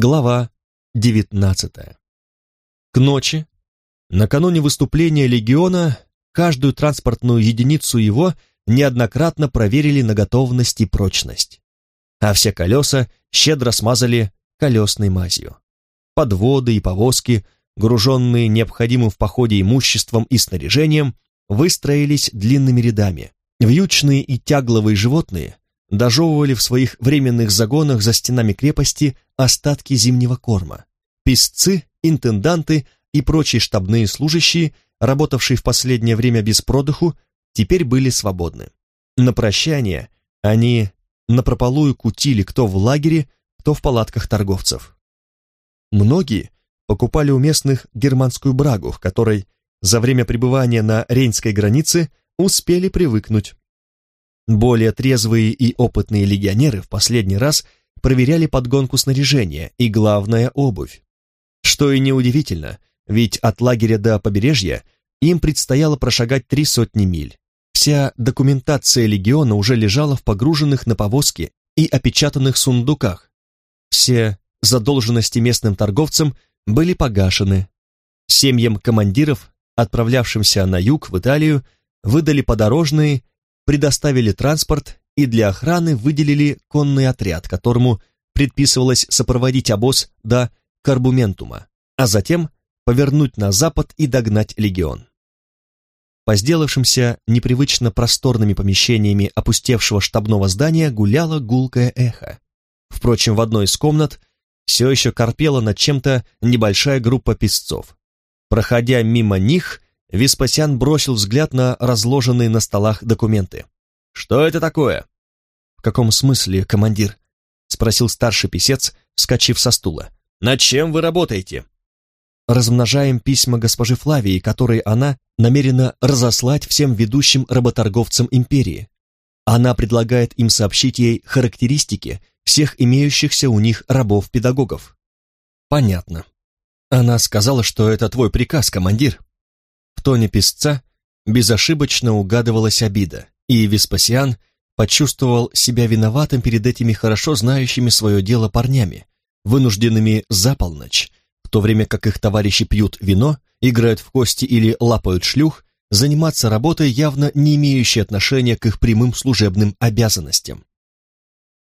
Глава 19. К ночи, накануне выступления легиона, каждую транспортную единицу его неоднократно проверили на готовность и прочность, а все колеса щедро смазали колесной мазью. Подводы и повозки, груженные необходимым в походе имуществом и снаряжением, выстроились длинными рядами. Вьючные и тягловые животные дожевывали в своих временных загонах за стенами крепости остатки зимнего корма. Песцы, интенданты и прочие штабные служащие, работавшие в последнее время без продыху, теперь были свободны. На прощание они напропалую кутили кто в лагере, кто в палатках торговцев. Многие покупали у местных германскую брагу, в которой за время пребывания на Рейнской границе успели привыкнуть. Более трезвые и опытные легионеры в последний раз проверяли подгонку снаряжения и, главное, обувь. Что и неудивительно, ведь от лагеря до побережья им предстояло прошагать три сотни миль. Вся документация легиона уже лежала в погруженных на повозки и опечатанных сундуках. Все задолженности местным торговцам были погашены. Семьям командиров, отправлявшимся на юг в Италию, выдали подорожные предоставили транспорт и для охраны выделили конный отряд, которому предписывалось сопроводить обоз до Карбументума, а затем повернуть на запад и догнать легион. По сделавшимся непривычно просторными помещениями опустевшего штабного здания гуляло гулкое эхо. Впрочем, в одной из комнат все еще корпела над чем-то небольшая группа песцов. Проходя мимо них, Веспасиан бросил взгляд на разложенные на столах документы. «Что это такое?» «В каком смысле, командир?» — спросил старший писец, вскочив со стула. «Над чем вы работаете?» «Размножаем письма госпожи Флавии, которые она намерена разослать всем ведущим работорговцам империи. Она предлагает им сообщить ей характеристики всех имеющихся у них рабов-педагогов». «Понятно. Она сказала, что это твой приказ, командир», в тоне писца безошибочно угадывалась обида, и Веспасиан почувствовал себя виноватым перед этими хорошо знающими свое дело парнями, вынужденными за полночь, в то время как их товарищи пьют вино, играют в кости или лапают шлюх, заниматься работой, явно не имеющей отношения к их прямым служебным обязанностям.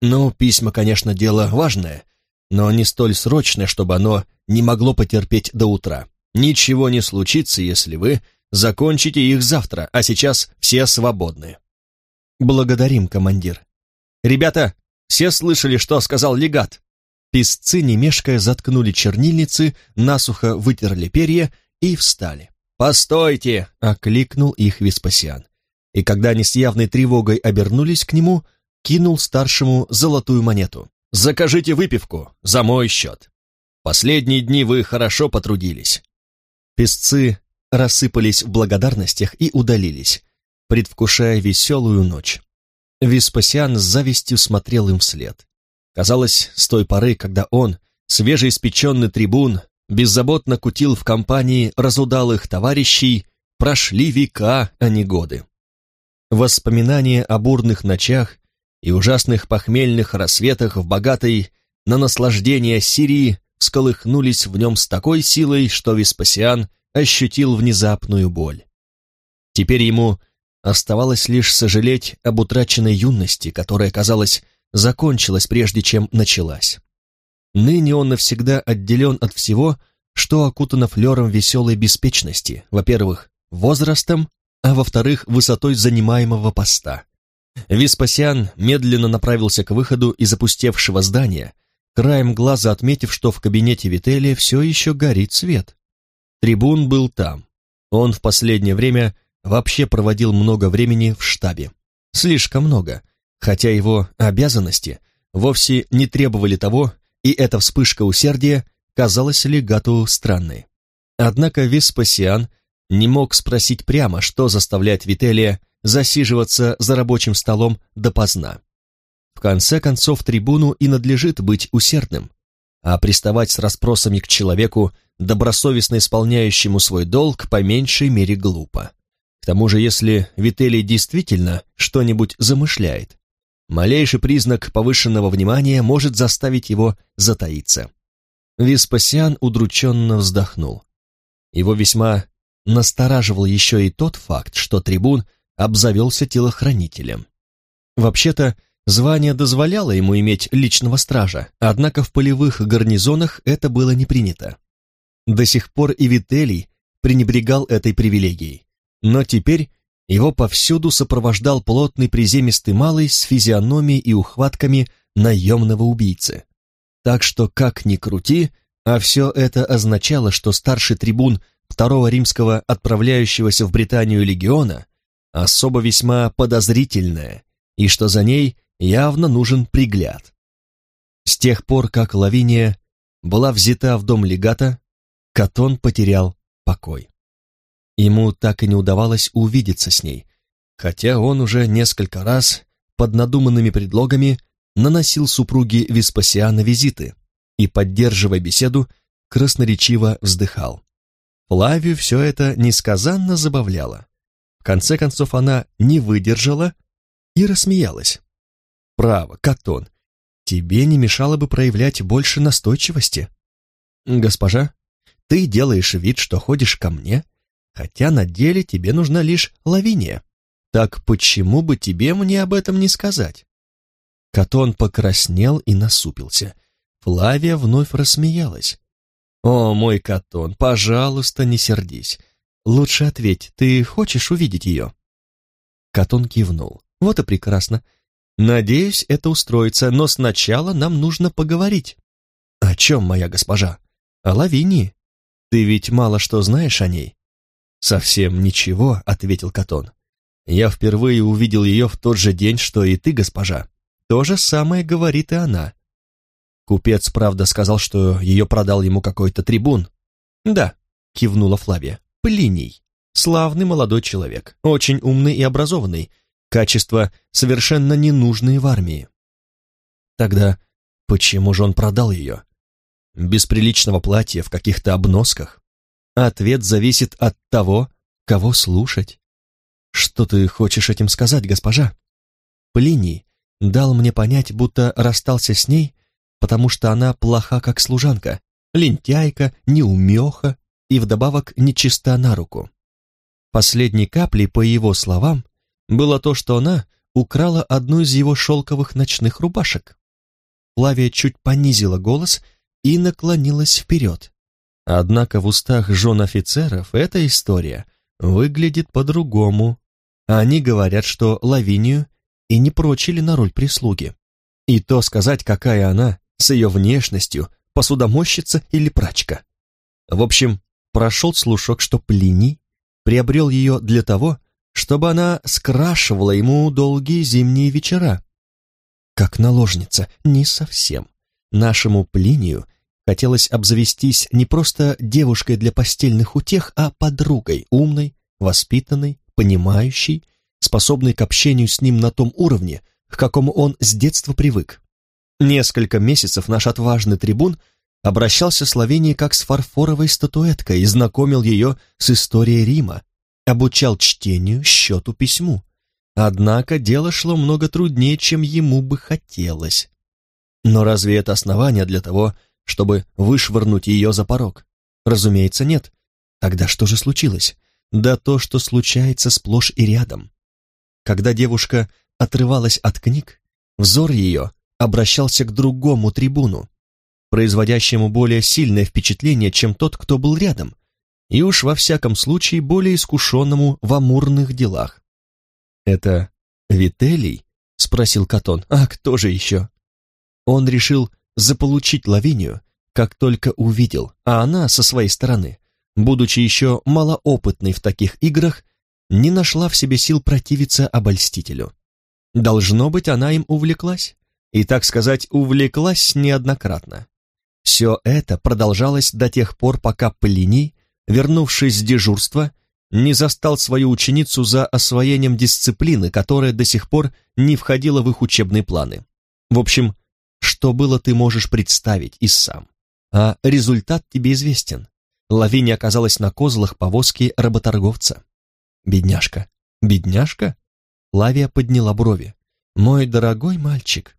Ну, письма, конечно, дело важное, но не столь срочное, чтобы оно не могло потерпеть до утра. Ничего не случится, если вы закончите их завтра, а сейчас все свободны. Благодарим, командир. Ребята, все слышали, что сказал легат? Песцы, не мешкая, заткнули чернильницы, насухо вытерли перья и встали. «Постойте!» — окликнул их Веспасиан. И когда они с явной тревогой обернулись к нему, кинул старшему золотую монету. «Закажите выпивку за мой счет. Последние дни вы хорошо потрудились. Песцы рассыпались в благодарностях и удалились, предвкушая веселую ночь. Веспасиан с завистью смотрел им вслед. Казалось, с той поры, когда он, свежеиспеченный трибун, беззаботно кутил в компании разудалых товарищей, прошли века, а не годы. Воспоминания о бурных ночах и ужасных похмельных рассветах в богатой на наслаждение Сирии всколыхнулись в нем с такой силой, что Веспасиан ощутил внезапную боль. Теперь ему оставалось лишь сожалеть об утраченной юности, которая, казалось, закончилась прежде, чем началась. Ныне он навсегда отделен от всего, что окутано флером веселой беспечности, во-первых, возрастом, а во-вторых, высотой занимаемого поста. Веспасиан медленно направился к выходу из опустевшего здания, краем глаза отметив, что в кабинете Вителия все еще горит свет. Трибун был там. Он в последнее время вообще проводил много времени в штабе. Слишком много, хотя его обязанности вовсе не требовали того, и эта вспышка усердия казалась легату странной. Однако Веспасиан не мог спросить прямо, что заставляет Вителия засиживаться за рабочим столом допоздна. Конце концов, трибуну и надлежит быть усердным, а приставать с расспросами к человеку, добросовестно исполняющему свой долг, по меньшей мере глупо. К тому же, если Вителий действительно что-нибудь замышляет, малейший признак повышенного внимания может заставить его затаиться. Веспасиан удрученно вздохнул. Его весьма настораживал еще и тот факт, что трибун обзавелся телохранителем. Вообще-то, звание дозволяло ему иметь личного стража, однако в полевых гарнизонах это было не принято. До сих пор и Вителий пренебрегал этой привилегией, но теперь его повсюду сопровождал плотный приземистый малый с физиономией и ухватками наемного убийцы. Так что, как ни крути, а все это означало, что старший трибун второго римского отправляющегося в Британию легиона особо весьма подозрительная, и что за ней явно нужен пригляд. С тех пор, как Лавиния была взята в дом легата, Катон потерял покой. Ему так и не удавалось увидеться с ней, хотя он уже несколько раз под надуманными предлогами наносил супруге Веспасиана визиты и, поддерживая беседу, красноречиво вздыхал. Флавию все это несказанно забавляло. В конце концов она не выдержала и рассмеялась. «Право, Катон, тебе не мешало бы проявлять больше настойчивости. Госпожа, ты делаешь вид, что ходишь ко мне, хотя на деле тебе нужна лишь лавиния. Так почему бы тебе мне об этом не сказать?» Катон покраснел и насупился. Флавия вновь рассмеялась. «О, мой Катон, пожалуйста, не сердись. Лучше ответь, ты хочешь увидеть ее?» Катон кивнул. «Вот и прекрасно. Надеюсь, это устроится, но сначала нам нужно поговорить». «О чем, моя госпожа?» «О Лавинии. Ты ведь мало что знаешь о ней?» «Совсем ничего», — ответил Катон. «Я впервые увидел ее в тот же день, что и ты, госпожа. То же самое говорит и она». Купец, правда, сказал, что ее продал ему какой-то трибун. «Да», — кивнула Флавия, — «Плиний. Славный молодой человек, очень умный и образованный, качества, совершенно ненужные в армии». «Тогда почему же он продал ее?» без приличного платья в каких-то обносках? Ответ зависит от того, кого слушать. Что ты хочешь этим сказать, госпожа? Плиний дал мне понять, будто расстался с ней, потому что она плоха как служанка, лентяйка, неумеха и вдобавок нечиста на руку. Последней каплей, по его словам, было то, что она украла одну из его шелковых ночных рубашек. Флавия чуть понизила голос и наклонилась вперед. Однако в устах жен офицеров эта история выглядит по-другому. Они говорят, что Лавинию и не прочили на роль прислуги. И то сказать, какая она, с ее внешностью, посудомойщица или прачка. В общем, прошел слушок, что Плиний приобрел ее для того, чтобы она скрашивала ему долгие зимние вечера. Как наложница, не совсем. Нашему Плинию хотелось обзавестись не просто девушкой для постельных утех, а подругой, умной, воспитанной, понимающей, способной к общению с ним на том уровне, к какому он с детства привык. Несколько месяцев наш отважный трибун обращался с Словенией как с фарфоровой статуэткой и знакомил ее с историей Рима, обучал чтению, счету, письму. Однако дело шло много труднее, чем ему бы хотелось. Но разве это основание для того, чтобы вышвырнуть ее за порог? Разумеется, нет. Тогда что же случилось? Да то, что случается сплошь и рядом. Когда девушка отрывалась от книг, взор ее обращался к другому трибуну, производящему более сильное впечатление, чем тот, кто был рядом, и уж во всяком случае более искушенному в амурных делах. «Это Вителий?» — спросил Катон. «А кто же еще?» Он решил заполучить Лавинию, как только увидел, а она со своей стороны, будучи еще малоопытной в таких играх, не нашла в себе сил противиться обольстителю. Должно быть, она им увлеклась, и, так сказать, увлеклась неоднократно. Все это продолжалось до тех пор, пока Полиний, вернувшись с дежурства, не застал свою ученицу за освоением дисциплины, которая до сих пор не входила в их учебные планы. В общем, что было, ты можешь представить и сам. А результат тебе известен. Лавиния оказалась на козлах повозки работорговца. Бедняжка. Бедняжка? Лавия подняла брови. Мой дорогой мальчик.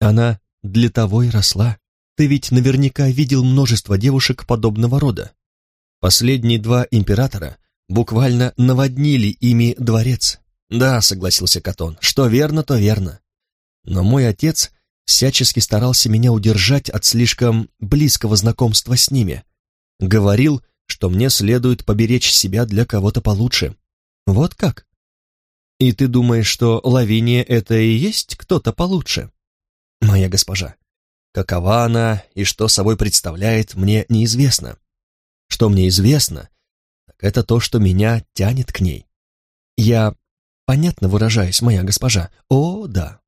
Она для того и росла, ты ведь наверняка видел множество девушек подобного рода. Последние два императора буквально наводнили ими дворец. Да, согласился Катон, что верно, то верно. Но мой отец всячески старался меня удержать от слишком близкого знакомства с ними. Говорил, что мне следует поберечь себя для кого-то получше. Вот как? И ты думаешь, что Лавиния это и есть кто-то получше? Моя госпожа, какова она и что собой представляет, мне неизвестно. Что мне известно, так это то, что меня тянет к ней. Я понятно выражаюсь, моя госпожа? О, да.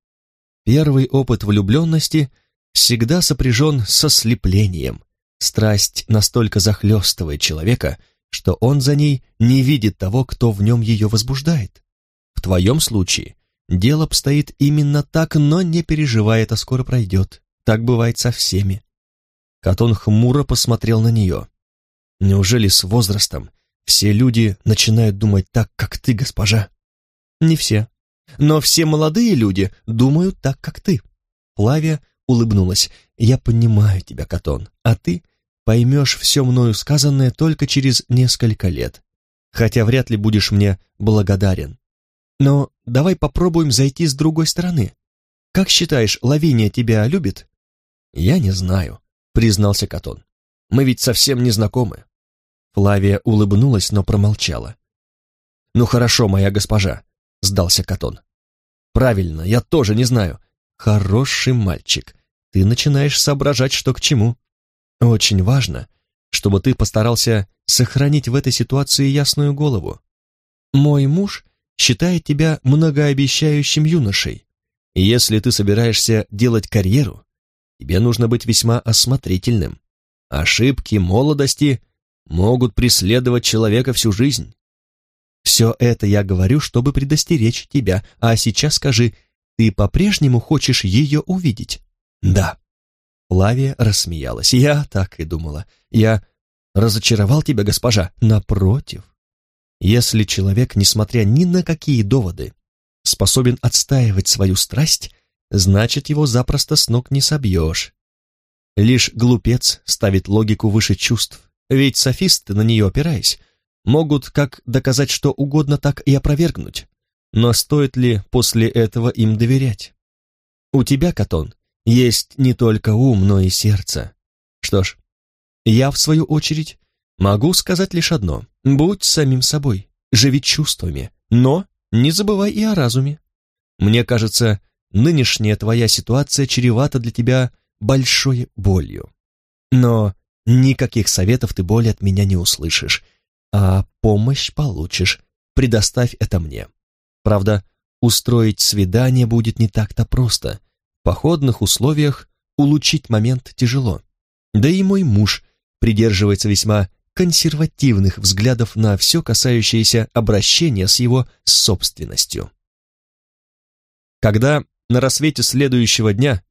Первый опыт влюбленности всегда сопряжен со слеплением. Страсть настолько захлестывает человека, что он за ней не видит того, кто в нем ее возбуждает. В твоем случае дело обстоит именно так, но не переживай, это скоро пройдет. Так бывает со всеми. Катон хмуро посмотрел на нее. Неужели с возрастом все люди начинают думать так, как ты, госпожа? Не все. Но все молодые люди думают так, как ты. Флавия улыбнулась. Я понимаю тебя, Катон, а ты поймешь все мною сказанное только через несколько лет, хотя вряд ли будешь мне благодарен. Но давай попробуем зайти с другой стороны. Как считаешь, Лавиния тебя любит? Я не знаю, признался Катон. Мы ведь совсем не знакомы. Флавия улыбнулась, но промолчала. «Ну хорошо, моя госпожа», — сдался Катон. «Правильно, я тоже не знаю. Хороший мальчик. Ты начинаешь соображать, что к чему. Очень важно, чтобы ты постарался сохранить в этой ситуации ясную голову. Мой муж считает тебя многообещающим юношей, и если ты собираешься делать карьеру, тебе нужно быть весьма осмотрительным. Ошибки молодости могут преследовать человека всю жизнь. Все это я говорю, чтобы предостеречь тебя, а сейчас скажи, ты по-прежнему хочешь ее увидеть? Да. Лавия рассмеялась. Я так и думала. Я разочаровал тебя, госпожа? Напротив. Если человек, несмотря ни на какие доводы, способен отстаивать свою страсть, значит, его запросто с ног не собьешь. Лишь глупец ставит логику выше чувств, ведь софисты, на нее опираясь, могут как доказать что угодно, так и опровергнуть. Но стоит ли после этого им доверять? У тебя, Катон, есть не только ум, но и сердце. Что ж, я, в свою очередь, могу сказать лишь одно. Будь самим собой, живи чувствами, но не забывай и о разуме. Мне кажется, нынешняя твоя ситуация чревата для тебя большой болью. Но Никаких советов ты более от меня не услышишь, а помощь получишь. Предоставь это мне. Правда, устроить свидание будет не так-то просто. В походных условиях улучшить момент тяжело. Да и мой муж придерживается весьма консервативных взглядов на все касающееся обращения с его собственностью. Когда на рассвете следующего дня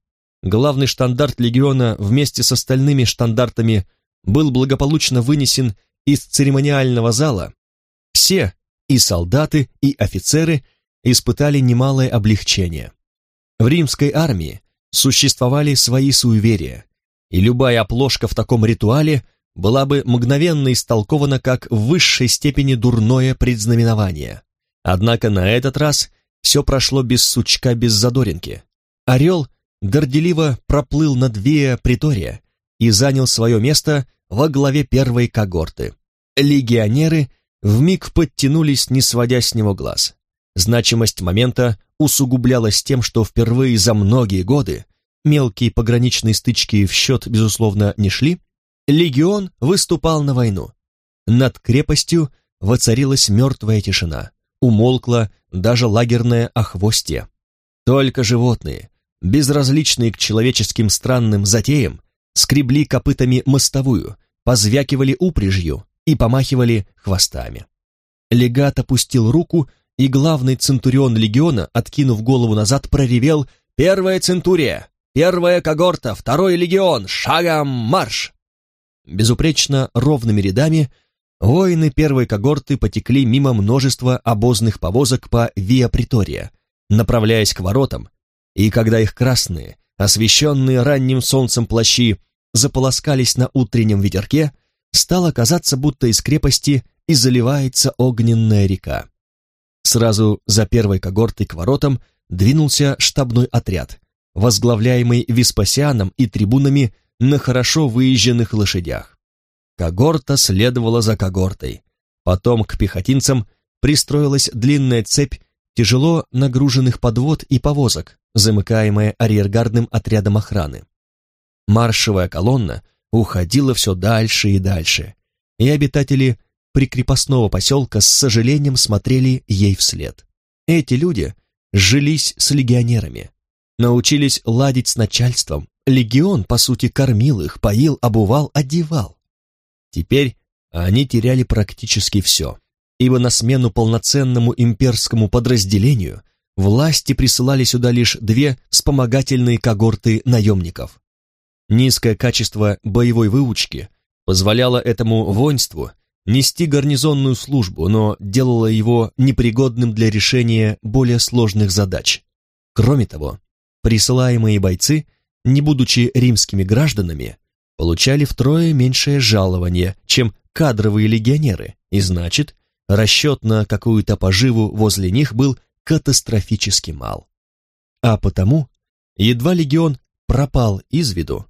главный штандарт легиона вместе с остальными штандартами был благополучно вынесен из церемониального зала, все, и солдаты, и офицеры, испытали немалое облегчение. В римской армии существовали свои суеверия, и любая оплошка в таком ритуале была бы мгновенно истолкована как в высшей степени дурное предзнаменование. Однако на этот раз все прошло без сучка, без задоринки. Орел горделиво проплыл над Виа Притория и занял свое место во главе первой когорты. Легионеры вмиг подтянулись, не сводя с него глаз. Значимость момента усугублялась тем, что впервые за многие годы мелкие пограничные стычки в счет, безусловно, не шли, легион выступал на войну. Над крепостью воцарилась мертвая тишина, умолкла даже лагерное охвостье. Только животные, безразличные к человеческим странным затеям, скребли копытами мостовую, позвякивали упряжью и помахивали хвостами. Легат опустил руку, и главный центурион легиона, откинув голову назад, проревел «Первая центурия! Первая когорта! Второй легион! Шагом марш!» Безупречно ровными рядами воины первой когорты потекли мимо множества обозных повозок по Виа Притория, направляясь к воротам, и когда их красные, освещенные ранним солнцем плащи, заполоскались на утреннем ветерке, стало казаться, будто из крепости и заливается огненная река. Сразу за первой когортой к воротам двинулся штабной отряд, возглавляемый Веспасианом и трибунами на хорошо выезженных лошадях. Когорта следовала за когортой. Потом к пехотинцам пристроилась длинная цепь тяжело нагруженных подвод и повозок, замыкаемая арьергардным отрядом охраны. Маршевая колонна уходила все дальше и дальше, и обитатели прикрепостного поселка с сожалением смотрели ей вслед. Эти люди жились с легионерами, научились ладить с начальством, легион, по сути, кормил их, поил, обувал, одевал. Теперь они теряли практически все, ибо на смену полноценному имперскому подразделению власти присылали сюда лишь две вспомогательные когорты наемников. Низкое качество боевой выучки позволяло этому воинству нести гарнизонную службу, но делало его непригодным для решения более сложных задач. Кроме того, присылаемые бойцы, не будучи римскими гражданами, получали втрое меньшее жалование, чем кадровые легионеры, и значит, расчет на какую-то поживу возле них был катастрофически мал. А потому, едва легион пропал из виду,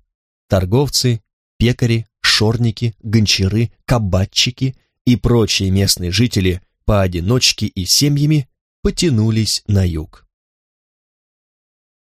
торговцы, пекари, шорники, гончары, кабачики и прочие местные жители поодиночке и семьями потянулись на юг.